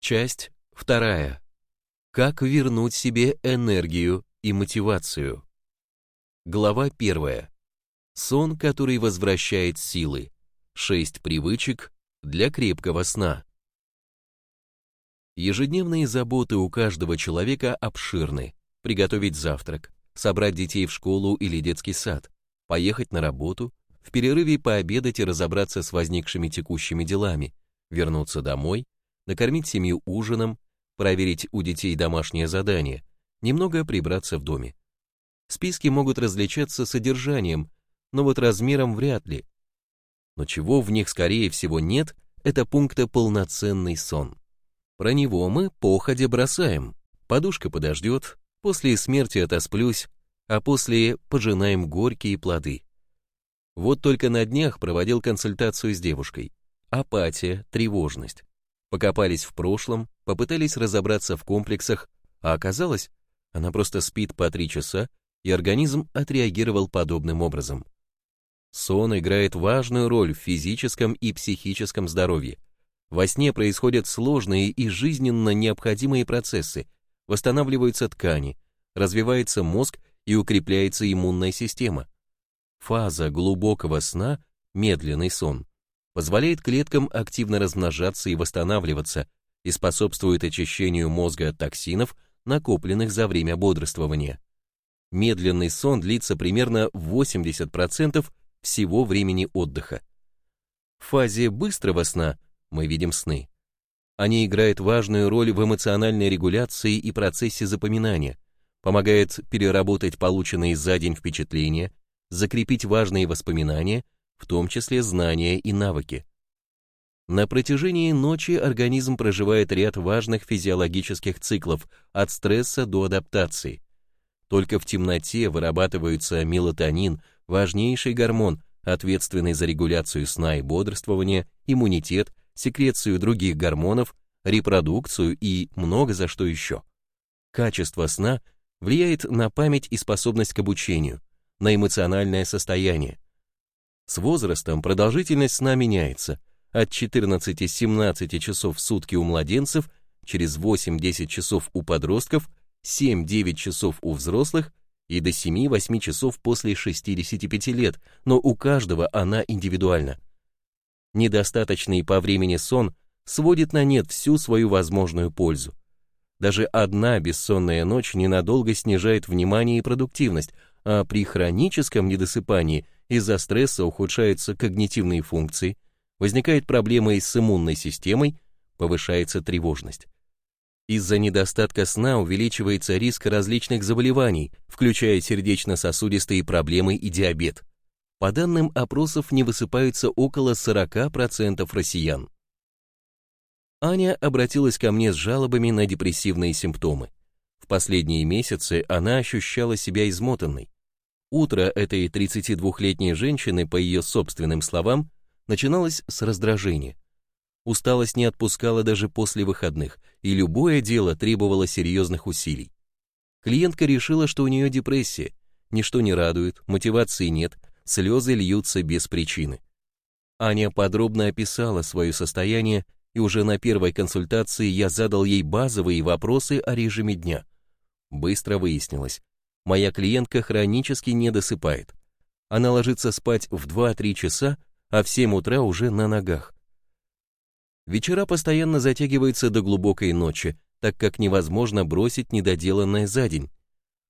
Часть вторая. Как вернуть себе энергию и мотивацию. Глава первая. Сон, который возвращает силы. Шесть привычек для крепкого сна. Ежедневные заботы у каждого человека обширны. Приготовить завтрак, собрать детей в школу или детский сад, поехать на работу, в перерыве пообедать и разобраться с возникшими текущими делами, вернуться домой, накормить семью ужином, проверить у детей домашнее задание, немного прибраться в доме. Списки могут различаться содержанием, но вот размером вряд ли. Но чего в них скорее всего нет, это пункта полноценный сон. Про него мы походе бросаем. Подушка подождет, после смерти отосплюсь, а после пожинаем горькие плоды. Вот только на днях проводил консультацию с девушкой. Апатия, тревожность. Покопались в прошлом, попытались разобраться в комплексах, а оказалось, она просто спит по три часа, и организм отреагировал подобным образом. Сон играет важную роль в физическом и психическом здоровье. Во сне происходят сложные и жизненно необходимые процессы, восстанавливаются ткани, развивается мозг и укрепляется иммунная система. Фаза глубокого сна, медленный сон, позволяет клеткам активно размножаться и восстанавливаться и способствует очищению мозга от токсинов, накопленных за время бодрствования. Медленный сон длится примерно 80% всего времени отдыха. В фазе быстрого сна мы видим сны. Они играют важную роль в эмоциональной регуляции и процессе запоминания, помогают переработать полученные за день впечатления, закрепить важные воспоминания, в том числе знания и навыки. На протяжении ночи организм проживает ряд важных физиологических циклов от стресса до адаптации. Только в темноте вырабатывается мелатонин, важнейший гормон, ответственный за регуляцию сна и бодрствования, иммунитет, секрецию других гормонов, репродукцию и много за что еще. Качество сна влияет на память и способность к обучению, на эмоциональное состояние. С возрастом продолжительность сна меняется от 14-17 часов в сутки у младенцев, через 8-10 часов у подростков, 7-9 часов у взрослых и до 7-8 часов после 65 лет, но у каждого она индивидуальна. Недостаточный по времени сон сводит на нет всю свою возможную пользу. Даже одна бессонная ночь ненадолго снижает внимание и продуктивность, а при хроническом недосыпании из-за стресса ухудшаются когнитивные функции, возникает проблема с иммунной системой, повышается тревожность. Из-за недостатка сна увеличивается риск различных заболеваний, включая сердечно-сосудистые проблемы и диабет. По данным опросов не высыпаются около 40% россиян. Аня обратилась ко мне с жалобами на депрессивные симптомы. В последние месяцы она ощущала себя измотанной. Утро этой 32-летней женщины, по ее собственным словам, начиналось с раздражения. Усталость не отпускала даже после выходных, и любое дело требовало серьезных усилий. Клиентка решила, что у нее депрессия, ничто не радует, мотивации нет, слезы льются без причины. Аня подробно описала свое состояние, и уже на первой консультации я задал ей базовые вопросы о режиме дня. Быстро выяснилось, Моя клиентка хронически не досыпает. Она ложится спать в 2-3 часа, а в 7 утра уже на ногах. Вечера постоянно затягиваются до глубокой ночи, так как невозможно бросить недоделанное за день.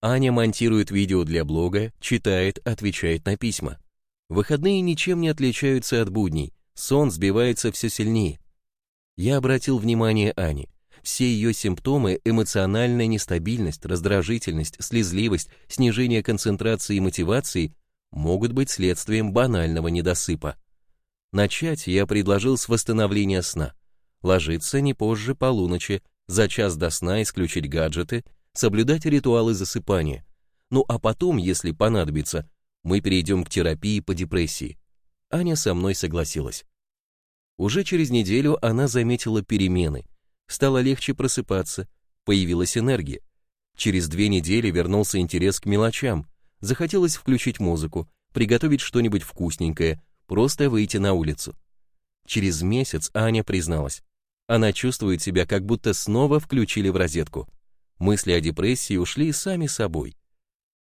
Аня монтирует видео для блога, читает, отвечает на письма. Выходные ничем не отличаются от будней, сон сбивается все сильнее. Я обратил внимание Ани. Все ее симптомы – эмоциональная нестабильность, раздражительность, слезливость, снижение концентрации и мотивации – могут быть следствием банального недосыпа. Начать я предложил с восстановления сна. Ложиться не позже полуночи, за час до сна исключить гаджеты, соблюдать ритуалы засыпания. Ну а потом, если понадобится, мы перейдем к терапии по депрессии. Аня со мной согласилась. Уже через неделю она заметила перемены – Стало легче просыпаться, появилась энергия. Через две недели вернулся интерес к мелочам. Захотелось включить музыку, приготовить что-нибудь вкусненькое, просто выйти на улицу. Через месяц Аня призналась. Она чувствует себя, как будто снова включили в розетку. Мысли о депрессии ушли сами собой.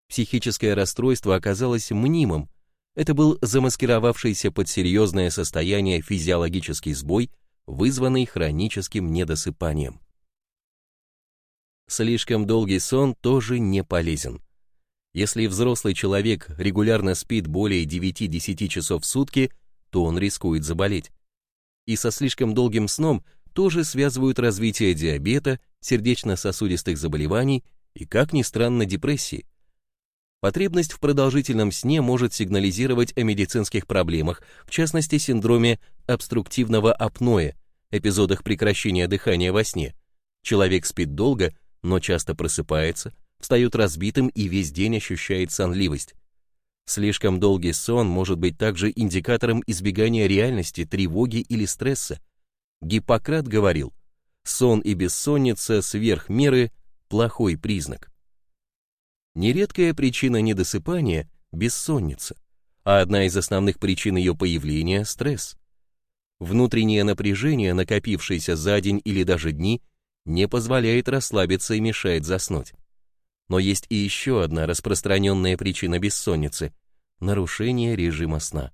Психическое расстройство оказалось мнимым. Это был замаскировавшийся под серьезное состояние физиологический сбой, вызванный хроническим недосыпанием. Слишком долгий сон тоже не полезен. Если взрослый человек регулярно спит более 9-10 часов в сутки, то он рискует заболеть. И со слишком долгим сном тоже связывают развитие диабета, сердечно-сосудистых заболеваний и, как ни странно, депрессии. Потребность в продолжительном сне может сигнализировать о медицинских проблемах, в частности синдроме обструктивного апноэ, эпизодах прекращения дыхания во сне. Человек спит долго, но часто просыпается, встает разбитым и весь день ощущает сонливость. Слишком долгий сон может быть также индикатором избегания реальности, тревоги или стресса. Гиппократ говорил, сон и бессонница сверх меры – плохой признак. Нередкая причина недосыпания – бессонница, а одна из основных причин ее появления – стресс. Внутреннее напряжение, накопившееся за день или даже дни, не позволяет расслабиться и мешает заснуть. Но есть и еще одна распространенная причина бессонницы – нарушение режима сна.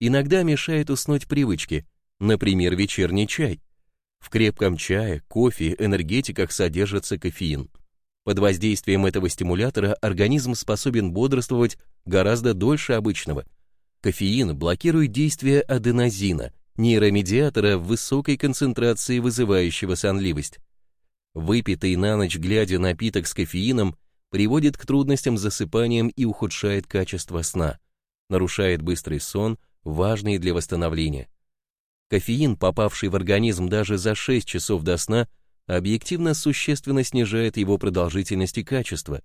Иногда мешает уснуть привычки, например, вечерний чай. В крепком чае, кофе, энергетиках содержится кофеин – под воздействием этого стимулятора организм способен бодрствовать гораздо дольше обычного. Кофеин блокирует действие аденозина, нейромедиатора высокой концентрации, вызывающего сонливость. Выпитый на ночь глядя напиток с кофеином приводит к трудностям с засыпанием и ухудшает качество сна, нарушает быстрый сон, важный для восстановления. Кофеин, попавший в организм даже за 6 часов до сна, объективно существенно снижает его продолжительность и качество.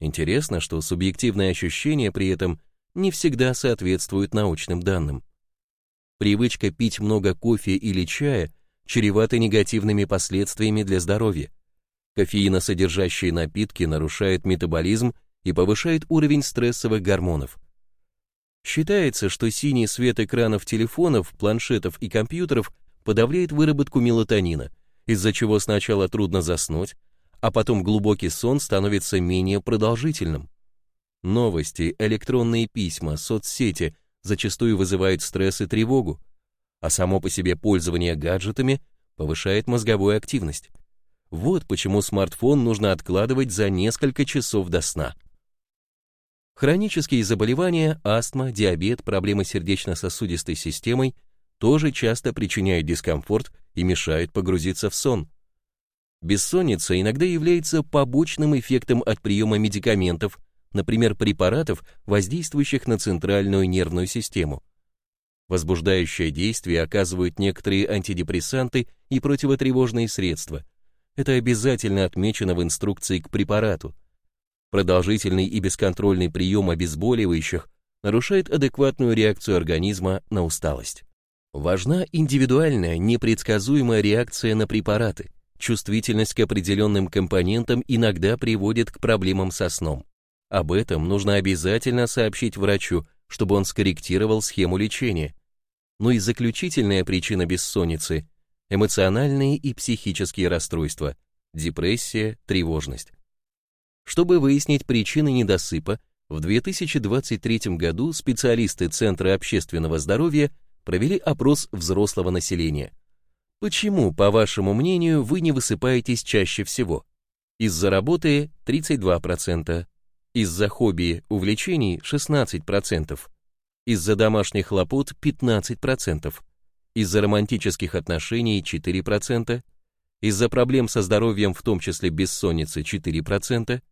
Интересно, что субъективные ощущения при этом не всегда соответствуют научным данным. Привычка пить много кофе или чая чревата негативными последствиями для здоровья. Кофеиносодержащие напитки нарушают метаболизм и повышают уровень стрессовых гормонов. Считается, что синий свет экранов телефонов, планшетов и компьютеров подавляет выработку мелатонина, из-за чего сначала трудно заснуть, а потом глубокий сон становится менее продолжительным. Новости, электронные письма, соцсети зачастую вызывают стресс и тревогу, а само по себе пользование гаджетами повышает мозговую активность. Вот почему смартфон нужно откладывать за несколько часов до сна. Хронические заболевания, астма, диабет, проблемы сердечно-сосудистой системой тоже часто причиняют дискомфорт и мешают погрузиться в сон. Бессонница иногда является побочным эффектом от приема медикаментов, например, препаратов, воздействующих на центральную нервную систему. Возбуждающее действие оказывают некоторые антидепрессанты и противотревожные средства. Это обязательно отмечено в инструкции к препарату. Продолжительный и бесконтрольный прием обезболивающих нарушает адекватную реакцию организма на усталость. Важна индивидуальная, непредсказуемая реакция на препараты. Чувствительность к определенным компонентам иногда приводит к проблемам со сном. Об этом нужно обязательно сообщить врачу, чтобы он скорректировал схему лечения. Но и заключительная причина бессонницы – эмоциональные и психические расстройства, депрессия, тревожность. Чтобы выяснить причины недосыпа, в 2023 году специалисты Центра общественного здоровья – провели опрос взрослого населения. Почему, по вашему мнению, вы не высыпаетесь чаще всего? Из-за работы 32%, из-за хобби, увлечений 16%, из-за домашних хлопот 15%, из-за романтических отношений 4%, из-за проблем со здоровьем, в том числе бессонницы 4%,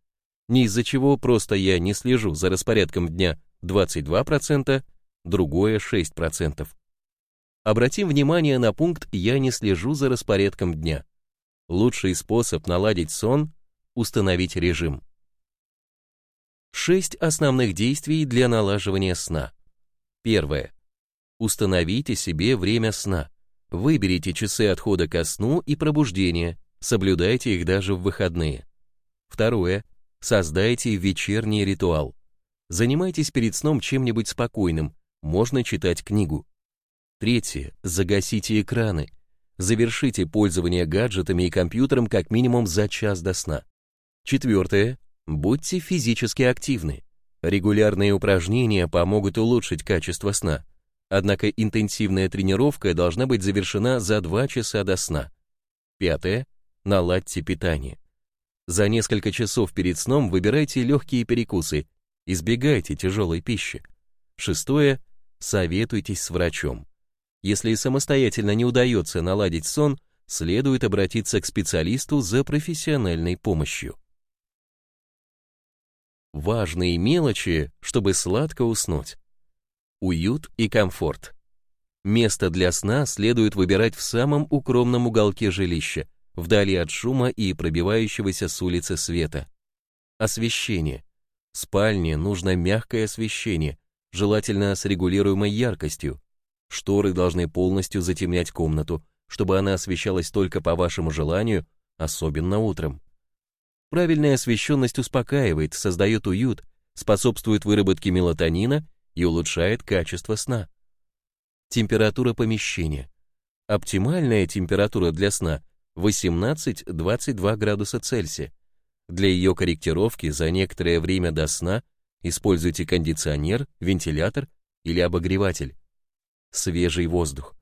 не из-за чего просто я не слежу за распорядком дня 22%, другое 6%. Обратим внимание на пункт «Я не слежу за распорядком дня». Лучший способ наладить сон – установить режим. Шесть основных действий для налаживания сна. Первое. Установите себе время сна. Выберите часы отхода ко сну и пробуждения, соблюдайте их даже в выходные. Второе. Создайте вечерний ритуал. Занимайтесь перед сном чем-нибудь спокойным, можно читать книгу. Третье. Загасите экраны. Завершите пользование гаджетами и компьютером как минимум за час до сна. Четвертое. Будьте физически активны. Регулярные упражнения помогут улучшить качество сна. Однако интенсивная тренировка должна быть завершена за 2 часа до сна. Пятое. Наладьте питание. За несколько часов перед сном выбирайте легкие перекусы, избегайте тяжелой пищи. Шестое. Советуйтесь с врачом. Если самостоятельно не удается наладить сон, следует обратиться к специалисту за профессиональной помощью. Важные мелочи, чтобы сладко уснуть. Уют и комфорт. Место для сна следует выбирать в самом укромном уголке жилища, вдали от шума и пробивающегося с улицы света. Освещение. В спальне нужно мягкое освещение, желательно с регулируемой яркостью. Шторы должны полностью затемнять комнату, чтобы она освещалась только по вашему желанию, особенно утром. Правильная освещенность успокаивает, создает уют, способствует выработке мелатонина и улучшает качество сна. Температура помещения. Оптимальная температура для сна 18-22 градуса Цельсия. Для ее корректировки за некоторое время до сна используйте кондиционер, вентилятор или обогреватель. Свежий воздух.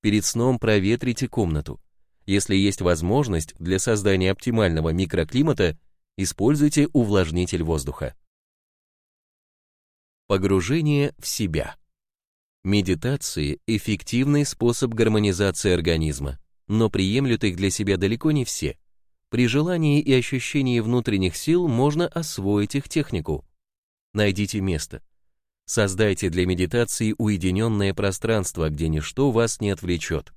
Перед сном проветрите комнату. Если есть возможность для создания оптимального микроклимата, используйте увлажнитель воздуха. Погружение в себя. Медитации – эффективный способ гармонизации организма, но приемлют их для себя далеко не все. При желании и ощущении внутренних сил можно освоить их технику. Найдите место. Создайте для медитации уединенное пространство, где ничто вас не отвлечет.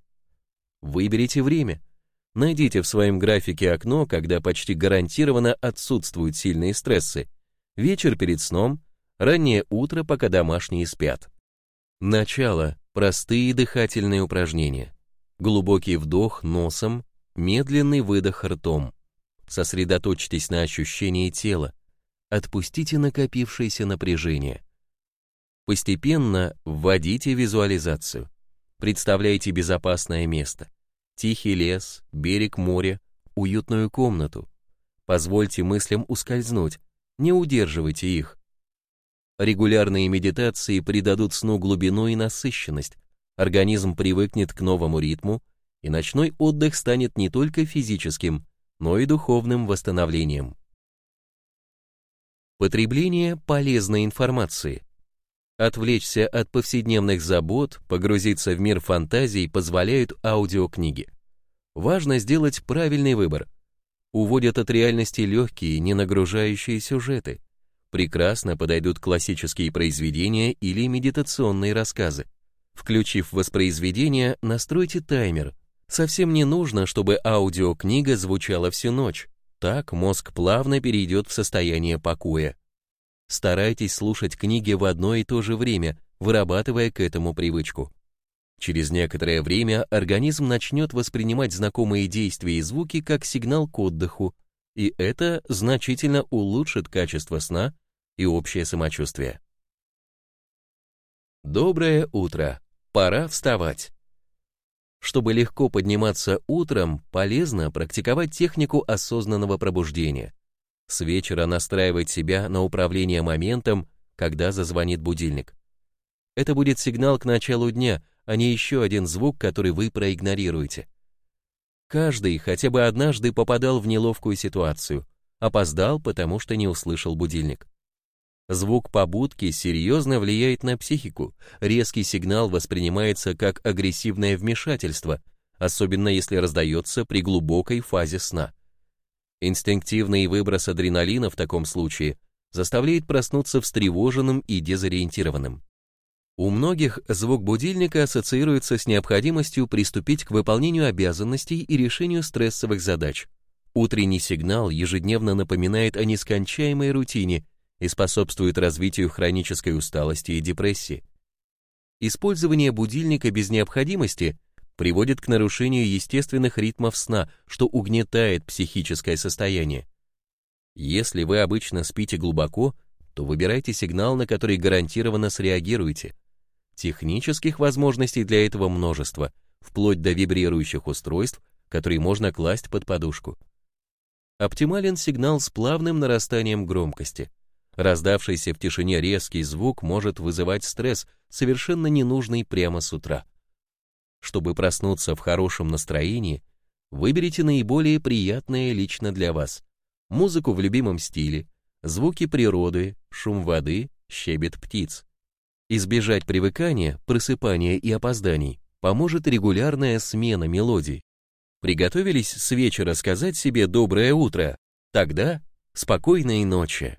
Выберите время. Найдите в своем графике окно, когда почти гарантированно отсутствуют сильные стрессы. Вечер перед сном, раннее утро, пока домашние спят. Начало. Простые дыхательные упражнения. Глубокий вдох носом, медленный выдох ртом. Сосредоточьтесь на ощущении тела. Отпустите накопившееся напряжение. Постепенно вводите визуализацию. Представляйте безопасное место. Тихий лес, берег моря, уютную комнату. Позвольте мыслям ускользнуть, не удерживайте их. Регулярные медитации придадут сну глубину и насыщенность, организм привыкнет к новому ритму, и ночной отдых станет не только физическим, но и духовным восстановлением. Потребление полезной информации – Отвлечься от повседневных забот, погрузиться в мир фантазий позволяют аудиокниги. Важно сделать правильный выбор. Уводят от реальности легкие, не нагружающие сюжеты. Прекрасно подойдут классические произведения или медитационные рассказы. Включив воспроизведение, настройте таймер. Совсем не нужно, чтобы аудиокнига звучала всю ночь. Так мозг плавно перейдет в состояние покоя. Старайтесь слушать книги в одно и то же время, вырабатывая к этому привычку. Через некоторое время организм начнет воспринимать знакомые действия и звуки как сигнал к отдыху, и это значительно улучшит качество сна и общее самочувствие. Доброе утро! Пора вставать. Чтобы легко подниматься утром, полезно практиковать технику осознанного пробуждения. С вечера настраивать себя на управление моментом, когда зазвонит будильник. Это будет сигнал к началу дня, а не еще один звук, который вы проигнорируете. Каждый хотя бы однажды попадал в неловкую ситуацию, опоздал, потому что не услышал будильник. Звук побудки серьезно влияет на психику, резкий сигнал воспринимается как агрессивное вмешательство, особенно если раздается при глубокой фазе сна. Инстинктивный выброс адреналина в таком случае заставляет проснуться встревоженным и дезориентированным. У многих звук будильника ассоциируется с необходимостью приступить к выполнению обязанностей и решению стрессовых задач. Утренний сигнал ежедневно напоминает о нескончаемой рутине и способствует развитию хронической усталости и депрессии. Использование будильника без необходимости приводит к нарушению естественных ритмов сна, что угнетает психическое состояние. Если вы обычно спите глубоко, то выбирайте сигнал, на который гарантированно среагируете. Технических возможностей для этого множество, вплоть до вибрирующих устройств, которые можно класть под подушку. Оптимален сигнал с плавным нарастанием громкости. Раздавшийся в тишине резкий звук может вызывать стресс, совершенно ненужный прямо с утра. Чтобы проснуться в хорошем настроении, выберите наиболее приятное лично для вас. Музыку в любимом стиле, звуки природы, шум воды, щебет птиц. Избежать привыкания, просыпания и опозданий поможет регулярная смена мелодий. Приготовились с вечера сказать себе «доброе утро»? Тогда спокойной ночи.